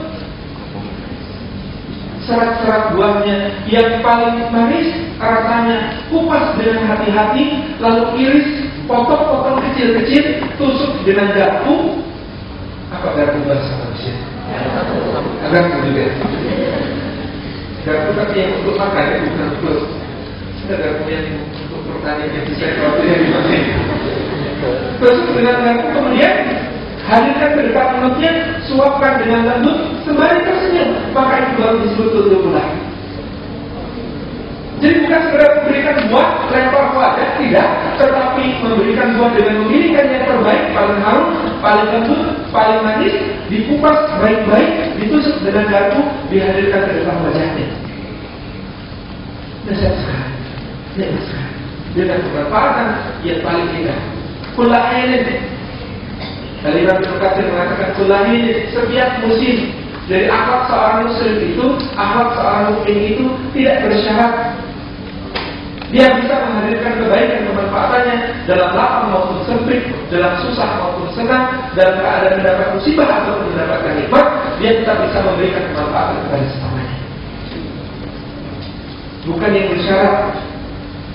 serat-serat buahnya, yang paling manis rasanya, kupas dengan hati-hati, lalu iris potong-potong kecil-kecil, tusuk dengan garpu. Apa garpu bahasa manusia? Garpu juga. Garpu tapi yang untuk makan, bukan untuk untuk pertanian bisa. Tusuk dengan garpu kemudian hadirkan ke dekat mulutnya, suapkan dengan lembut, sembari tersenyum, maka itu baru disebut tutur jadi bukan sekedar memberikan buah lempar wajah, tidak, tetapi memberikan buah dengan memilihkan yang terbaik, paling harum, paling lembut, paling manis, dikupas baik-baik, ditusuk dengan garpu, dihadirkan ke depan wajahnya. Nikmat sekali. Dengan keberpaatan yang paling indah. Kulahin Kalimat Ibnu mengatakan kulahin setiap musim dari akhlak seorang muslim itu, akhlak seorang mukmin itu tidak bersyarat dia bisa menghadirkan kebaikan kemanfaatannya dalam lapang maupun sempit, dalam susah maupun senang, dalam keadaan mendapat musibah atau mendapatkan nikmat, dia tetap bisa memberikan kemanfaatan kepada sesamanya. Bukan yang bersyarat,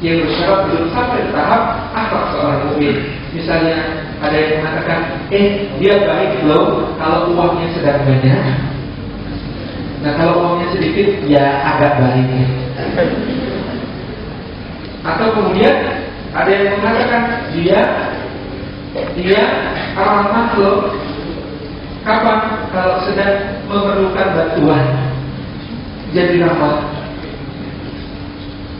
yang bersyarat belum sampai tahap akhlak seorang mukmin. Misalnya ada yang mengatakan, eh dia baik loh kalau uangnya sedang banyak. Nah kalau uangnya sedikit ya agak baik. Atau kemudian ada yang mengatakan dia dia orang makhluk kapan kalau sedang memerlukan bantuan jadi ramah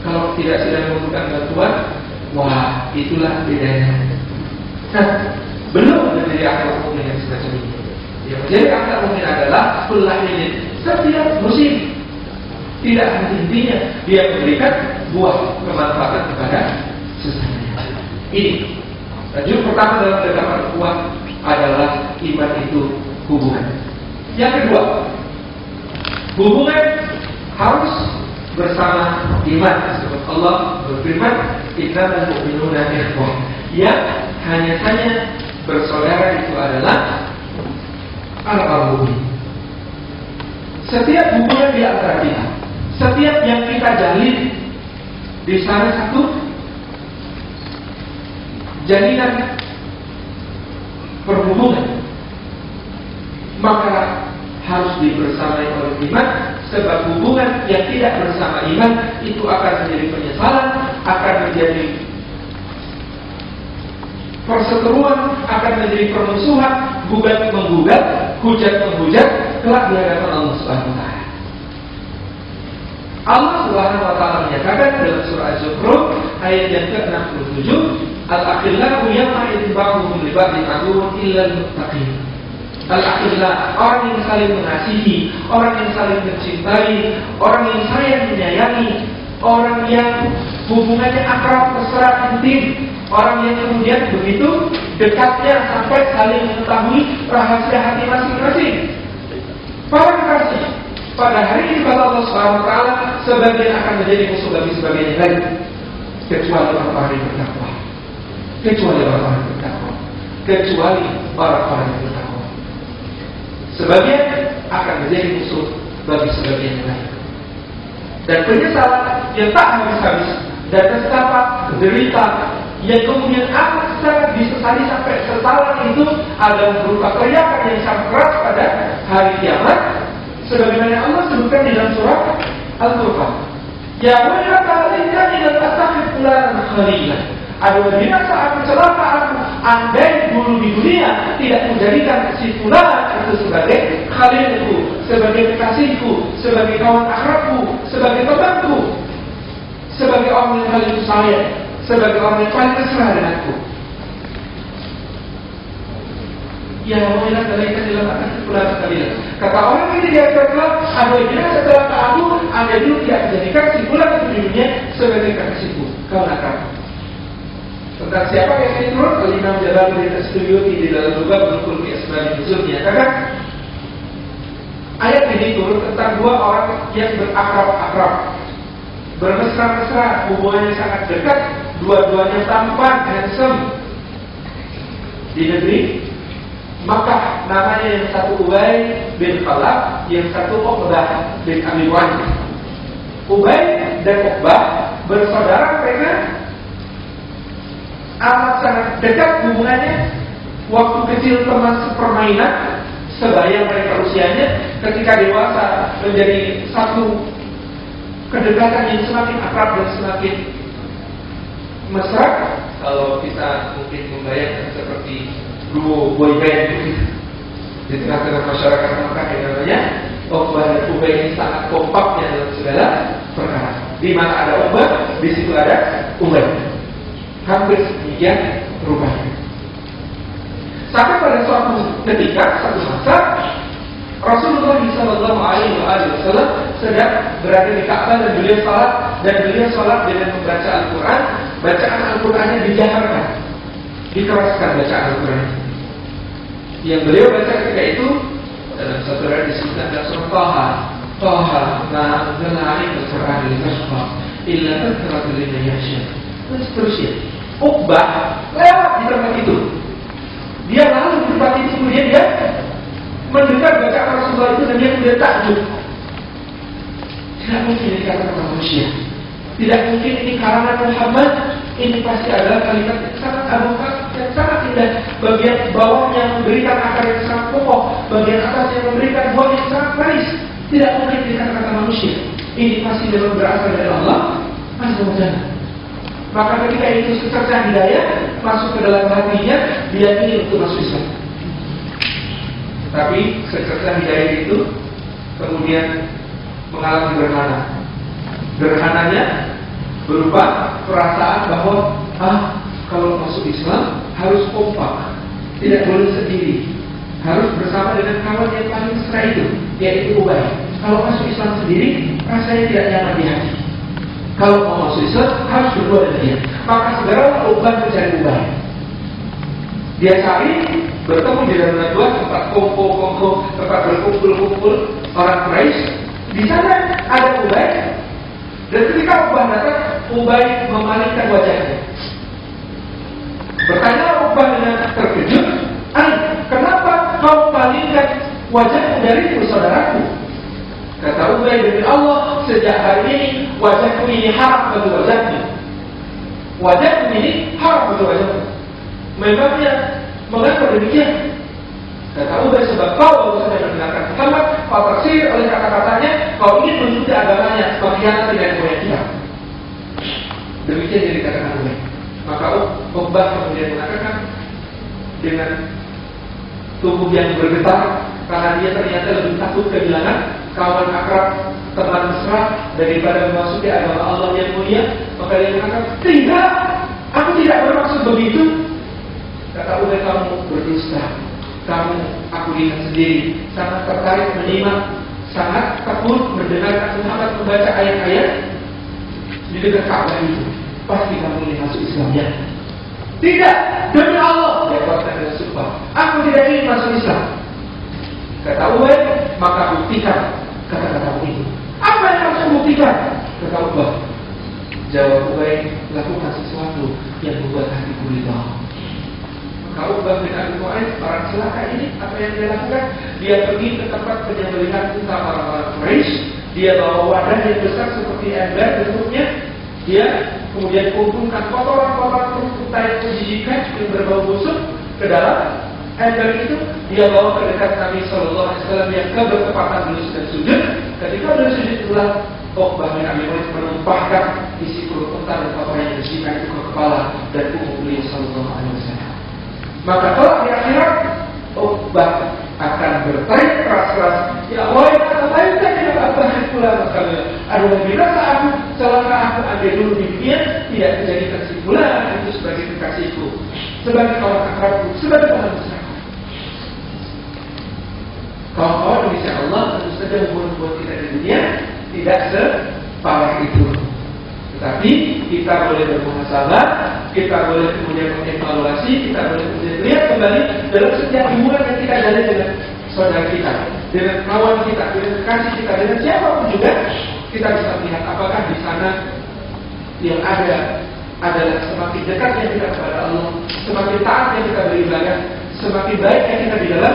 kalau tidak sedang memerlukan bantuan wah itulah bedanya. Nah belum menjadi akal umum yang semacam ini. Yang menjadi akal umum adalah ini. Setiap musim tidak hanya intinya. Dia memberikan buah kemanfaatan kepada sesamanya. Ini. Tajuk pertama dalam kedalaman kuat adalah iman itu hubungan. Yang kedua, hubungan harus bersama iman. Sebab Allah berfirman, "Innamal mu'minuna ikhwah." Yang hanya saja bersaudara itu adalah al-mu'min. Setiap hubungan di antara kita setiap yang kita jalin di sana satu jalinan perhubungan maka harus dibersamai oleh iman sebab hubungan yang tidak bersama iman itu akan menjadi penyesalan akan menjadi perseteruan akan menjadi permusuhan gugat menggugat hujat menghujat kelak di hadapan Allah Subhanahu wa taala Allah Subhanahu wa taala menyatakan dalam surah Az-Zukhruf ayat yang ke-67, Al-akhillahu yawma idzin ba'dhum li ba'din aduwwun illa al-muttaqin. Al-akhillah, orang yang saling mengasihi, orang yang saling mencintai, orang yang sayang menyayangi, orang yang hubungannya akrab, mesra, intim, orang yang kemudian begitu dekatnya sampai saling mengetahui rahasia hati masing-masing. Para kekasih, pada hari ini kata Allah taala sebagian akan menjadi musuh bagi sebagian yang lain kecuali orang-orang yang bertakwa. Kecuali orang-orang yang bertakwa. kecuali orang-orang yang bertakwa. Sebagian akan menjadi musuh bagi sebagian yang lain. Dan penyesalan yang tak habis-habis dan betapa derita yang kemudian akan sangat disesali sampai sesalan itu adalah berupa teriakan yang sangat keras pada hari kiamat sebagaimana Allah sebutkan di dalam surat Al-Furqan. Ya wailata laitani lam attakhid fulanan khalila. Aduh binasa akan celaka aku andai dulu di dunia tidak menjadikan si fulan itu sebagai khalilku, sebagai kekasihku, sebagai kawan akrabku, sebagai temanku, sebagai orang yang paling saya, sebagai orang yang paling mesra denganku. Ya Allah kalian dalam akan pulang sekali. Kata orang ini dia berkata, ada yang setelah aku, anda dulu tidak menjadikan si pulang itu dunia sebagai kekasihku. Kau nak Tentang siapa yang ini turun? Al-Imam Jalal bin Asyuyuti di dalam juga berukul di menyatakan ayat ini turun tentang dua orang yang berakrab-akrab bermesra-mesra, hubungannya sangat dekat, dua-duanya tampan, handsome. Di negeri maka namanya yang satu Ubay bin Khalaf, yang satu Uqbah bin Mu'ad. Ubay dan Uqbah bersaudara karena amat sangat dekat hubungannya. Waktu kecil teman sepermainan, sebaya mereka usianya, ketika dewasa menjadi satu kedekatan yang semakin akrab dan semakin mesra kalau kita mungkin membayangkan seperti duo boy band di tengah-tengah masyarakat maka yang namanya Okbah dan Ubay ini sangat kompaknya dalam segala perkara. Di mana ada Okbah, di situ ada Ubay. Hampir sedemikian rupanya. Sampai pada suatu ketika, satu masa, Rasulullah Shallallahu Alaihi Wasallam sedang berada di Ka'bah dan beliau salat dan beliau salat dengan membaca Al-Quran. Bacaan Al-Qurannya dijaharkan, dikeraskan bacaan Al-Quran. Yang beliau baca ketika itu dalam satu ayat disebutkan dalam surah Taha. Taha, ma anzalna alaika Al-Quran litashqa illa tadhkiratan liman yakhsha. Dan seterusnya. Uqbah lewat di tempat itu. Dia lalu di tempat itu kemudian dia mendengar bacaan Rasulullah itu dan dia tidak takjub. Tidak mungkin ini kata manusia. Tidak mungkin ini karangan Muhammad. Ini pasti adalah kalimat yang sangat agung dan sangat indah. Bagian bawahnya memberikan akar yang sangat kokoh. Bagian atas yang memberikan buah yang sangat manis. Tidak mungkin ini kata-kata manusia. Ini pasti dalam berasal dari Allah. Azza wa Maka ketika itu secercah hidayah masuk ke dalam hatinya, dia ingin untuk masuk Islam. Tapi secercah hidayah itu kemudian mengalami gerhana. Gerhananya berupa perasaan bahwa ah kalau masuk Islam harus kompak, tidak boleh sendiri, harus bersama dengan kawan yang paling mesra itu, yaitu Ubay. Kalau masuk Islam sendiri, rasanya tidak nyaman di hati. Kalau mau masuk Islam, harus berdua dengan dia. Maka segera Ubay mencari Ubay. Dia cari bertemu di dalam dua tempat kongko-kongko, tempat berkumpul-kumpul orang Quraisy. Di sana ada Ubay. Dan ketika Ubay datang, Ubay memalingkan wajahnya. Bertanya Ubay dengan terkejut, Ay, kenapa kau palingkan wajahmu dari saudaraku? Kata Ubay demi Allah, sejak hari ini wajahku ini haram bagi wajahmu. Wajahku ini haram bagi wajahmu. Memangnya Mengapa demikian? Kata Ubay sebab kau baru saja mendengarkan Muhammad, kau tersihir oleh kata-katanya, kau ingin mengikuti agamanya, berkhianat dengan moyang kita. Demikian yang dikatakan Ubay. Maka Ubay kemudian mengatakan dengan tubuh yang bergetar karena dia ternyata lebih takut kehilangan kawan akrab teman mesra daripada memasuki agama Allah yang mulia maka dia mengatakan tidak aku tidak bermaksud begitu Kata Ubay kamu berdusta. Kamu aku lihat sendiri sangat tertarik menyimak, sangat takut mendengarkan Muhammad membaca ayat-ayat di dekat Ka'bah itu. Pasti kamu ingin masuk Islam ya? Tidak, demi Allah, sumpah. Aku tidak ingin masuk Islam. Kata Ubay, maka buktikan kata-katamu itu. Apa yang harus buktikan? Kata Ubay. Jawab Ubay, lakukan sesuatu yang membuat hatiku ridha. Maka Ubah bin Abi Mu'ayyid orang celaka ini apa yang dia lakukan? Dia pergi ke tempat penyembelihan unta orang-orang Quraisy. Dia bawa wadah yang besar seperti ember bentuknya. Dia kemudian kumpulkan kotoran-kotoran unta yang menjijikan yang berbau busuk ke dalam ember itu. Dia bawa ke dekat Nabi Shallallahu Alaihi Wasallam yang kebertepatan dulu sedang sujud. Ketika beliau sujud pulang, Uqbah bin Abi Mu'ayyid menumpahkan isi perut unta dan kotoran yang bersihkan itu ke kepala dan punggung beliau Shallallahu Alaihi Wasallam. Maka kalau di akhirat Uqbah akan bertanya keras-keras Ya Allah ya saya tidak apa pula masalah Aduh bila aku celaka aku ambil dulu di dunia Tidak menjadi kesimpulan itu sebagai kekasihku Sebagai kawan akrabku Sebagai kawan besar Kawan-kawan bisa Allah tentu saja hubungan buat kita di dunia Tidak separah itu. Tetapi kita boleh bermuhasabah kita boleh kemudian mengevaluasi, kita boleh kemudian lihat kembali dalam setiap hubungan yang kita jalani dengan saudara kita, dengan kawan kita, dengan kekasih kita, dengan siapa pun juga, kita bisa melihat apakah di sana yang ada adalah semakin dekat yang kita kepada Allah, semakin taat yang kita beribadah, semakin baik yang kita di dalam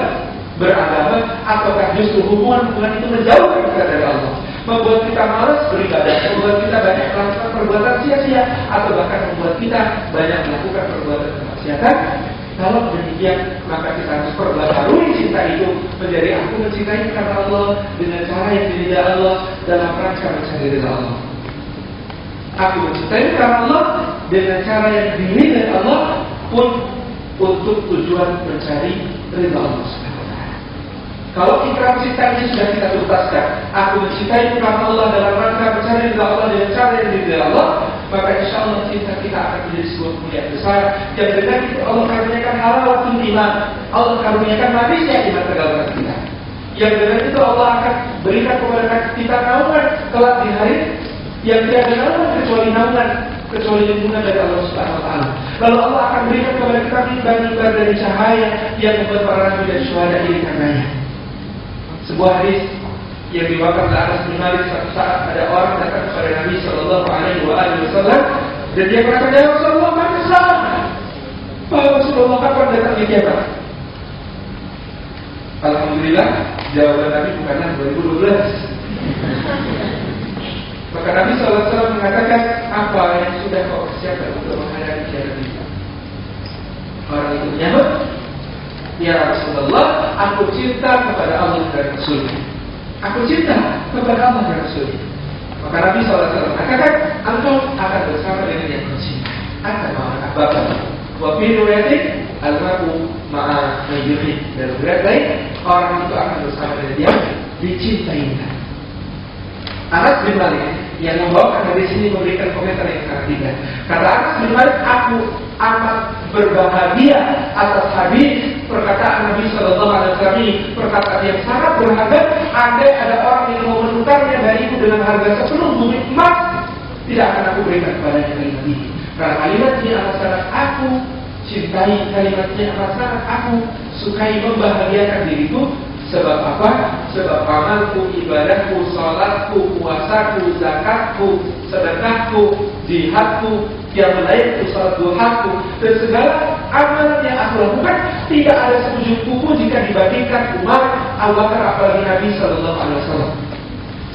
beragama, ataukah justru hubungan-hubungan itu menjauhkan kita dari Allah membuat kita malas beribadah, membuat kita banyak melakukan perbuatan sia-sia, atau bahkan membuat kita banyak melakukan perbuatan kemaksiatan. Kalau demikian, maka kita harus perbaharui cinta itu menjadi aku mencintai karena Allah dengan cara yang diridai Allah dalam rangka mencari ridha Allah. Aku mencintai karena Allah dengan cara yang diridai Allah pun untuk tujuan mencari ridha Allah. Kalau ikrar cinta ini sudah kita tuntaskan, aku mencintai karena Allah dalam rangka mencari ridha Allah dengan cara yang diridai Allah, maka insya Allah cinta kita akan menjadi sebuah kemuliaan besar. Yang dengan itu Allah karuniakan halawatul iman, Allah karuniakan manisnya iman dalam kita. Yang dengan itu Allah akan berikan kepada kita naungan kelak di hari yang tiada naungan kecuali naungan kecuali lindungan dari Allah Subhanahu wa taala. Lalu Allah akan berikan kepada kita mimbar-mimbar dari cahaya yang membuat para nabi dan syuhada ini karenanya. Sebuah hadis yang diwakilkan oleh Anas bin suatu saat ada orang datang kepada Nabi Shallallahu Alaihi Wasallam dan dia berkata ya Rasulullah mana sana? Pak Rasulullah kapan datangnya kiamat? Alhamdulillah jawaban Nabi bukanlah 2012 Maka Nabi SAW mengatakan apa yang sudah kau persiapkan untuk menghadapi kiamat itu. Orang itu menyambut Ya Rasulullah, aku cinta kepada Allah dan Rasulnya. Aku cinta kepada Allah dan Rasulnya. Maka Nabi SAW mengatakan, engkau akan bersama dengan yang kau cinta. Akan ma'ana bapak. Wa fi riwayatin al-mar'u. Dan berat lain, orang itu akan bersama dengan yang dicintainya. Anas bin Malik yang membawakan dari sini memberikan komentar yang sangat indah. Kata Anas bin Malik, aku amat berbahagia atas hadis perkataan Nabi Shallallahu Alaihi Wasallam ini perkataan yang sangat berharga. Andai ada orang yang mau menukarnya dariku dengan harga sepenuh bumi emas, tidak akan aku berikan kepadanya kalimat ini. Karena kalimat ini amat sangat aku cintai, kalimatnya amat sangat aku sukai membahagiakan diriku. Sebab apa? Sebab amalku, ibadahku, salatku, puasaku, zakatku, sedekahku, jihadku, yang menaik salat duhaku dan segala amalan yang aku lakukan tidak ada seujung kuku jika dibandingkan Umar, Abu Bakar apalagi Nabi Shallallahu Alaihi Wasallam.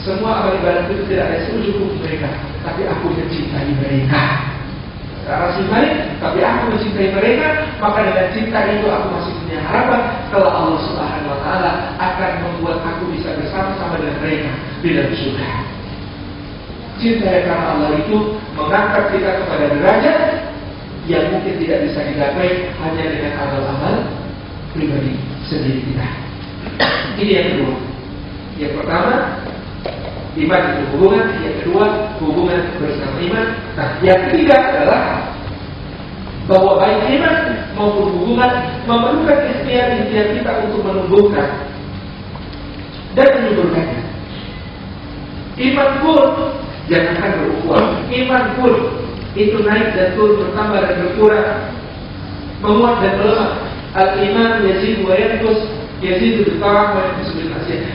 Semua amal ibadah itu tidak ada seujung kuku mereka, tapi aku mencintai mereka. Karena cintai, tapi aku mencintai mereka, maka dengan cinta itu aku masih punya harapan kalau Allah Subhanahu Wa Taala akan membuat aku bisa bersama-sama dengan mereka di dalam surga. Cinta yang karena Allah itu mengangkat kita kepada derajat yang mungkin tidak bisa digapai hanya dengan amal-amal pribadi sendiri kita. Ini yang kedua. Yang pertama, iman itu hubungan. Yang kedua, hubungan bersama iman. Nah, yang ketiga adalah bahwa baik iman maupun hubungan memerlukan ikhtiar-ikhtiar kita untuk menumbuhkan dan menyuburkannya. Iman pun jangankan berukhuwah, iman pun itu naik dan turun bertambah dan berkurang, menguat dan melemah. Al iman yazid wa yanqus yazid bil ta'am wa yanqus bil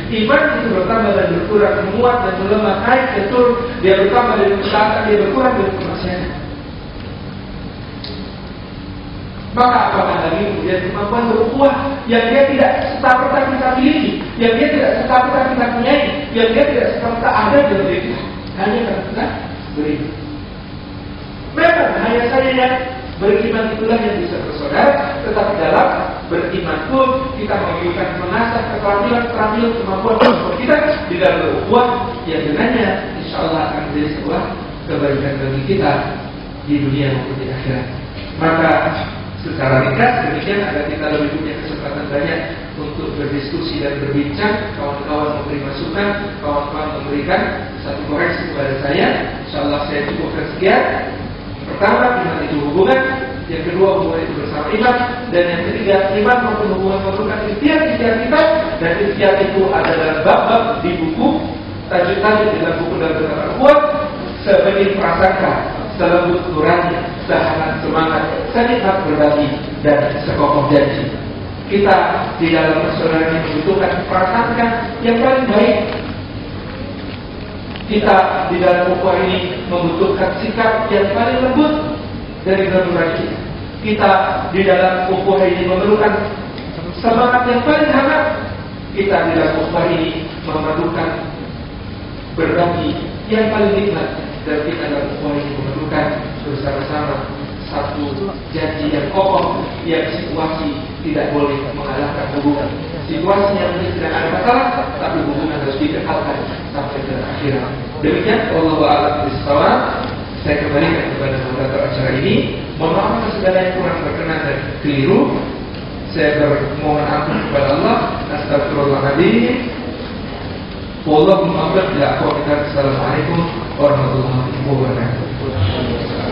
Iman itu bertambah dan berkurang, menguat dan melemah, naik dan turun, dia bertambah dan berkurang, dia berkurang dan kemaksiatan. Maka apakah lagi kemudian kemampuan berukhuwah yang dia tidak serta-merta kita miliki, yang dia tidak serta-merta kita punyai, yang dia tidak serta-merta ada di dalam diri hanya karena beriman. Memang hanya saya yang beriman itulah yang bisa bersaudara, tetapi dalam beriman pun kita membutuhkan mengasah keterampilan-keterampilan kemampuan kemampuan kita di dalam berukhuwah yang dengannya insya Allah akan menjadi sebuah kebaikan bagi kita di dunia maupun di akhirat. Maka secara ringkas demikian agar kita lebih punya kesempatan banyak untuk berdiskusi dan berbincang. Kawan-kawan memberi masukan kawan-kawan memberikan satu koreksi kepada saya. Insya Allah saya cukupkan sekian. Pertama iman itu hubungan. Yang kedua hubungan itu bersama iman. Dan yang ketiga iman maupun hubungan memerlukan ikhtiar ikhtiar kita. Dan ikhtiar itu ada dalam bab-bab di buku tajuk-tajuk dalam buku dan beberapa kuat. Sebagai prasangka selembut nurani, sehangat semangat, senikmat berbagi, dan sekokoh janji. Kita di dalam persaudaraan membutuhkan prasangka yang paling baik. Kita di dalam ukhuwah ini membutuhkan sikap yang paling lembut dari nurani kita. Kita di dalam ukhuwah ini memerlukan semangat yang paling hangat. Kita di dalam ukhuwah ini memerlukan berbagi yang paling nikmat kita dalam ukhuwah ini memerlukan bersama-sama satu janji yang kokoh yang situasi tidak boleh mengalahkan hubungan. Situasi yang mungkin tidak ada masalah, tapi hubungan harus dikekalkan sampai ke akhirat. Demikian Allah a'lam bishawab. Saya kembalikan kepada moderator acara ini. Mohon maaf segala yang kurang berkenan dan keliru. Saya bermohon ampun kepada Allah. Astagfirullahaladzim. Wallahu a'lam. Assalamualaikum warahmatullahi wabarakatuh.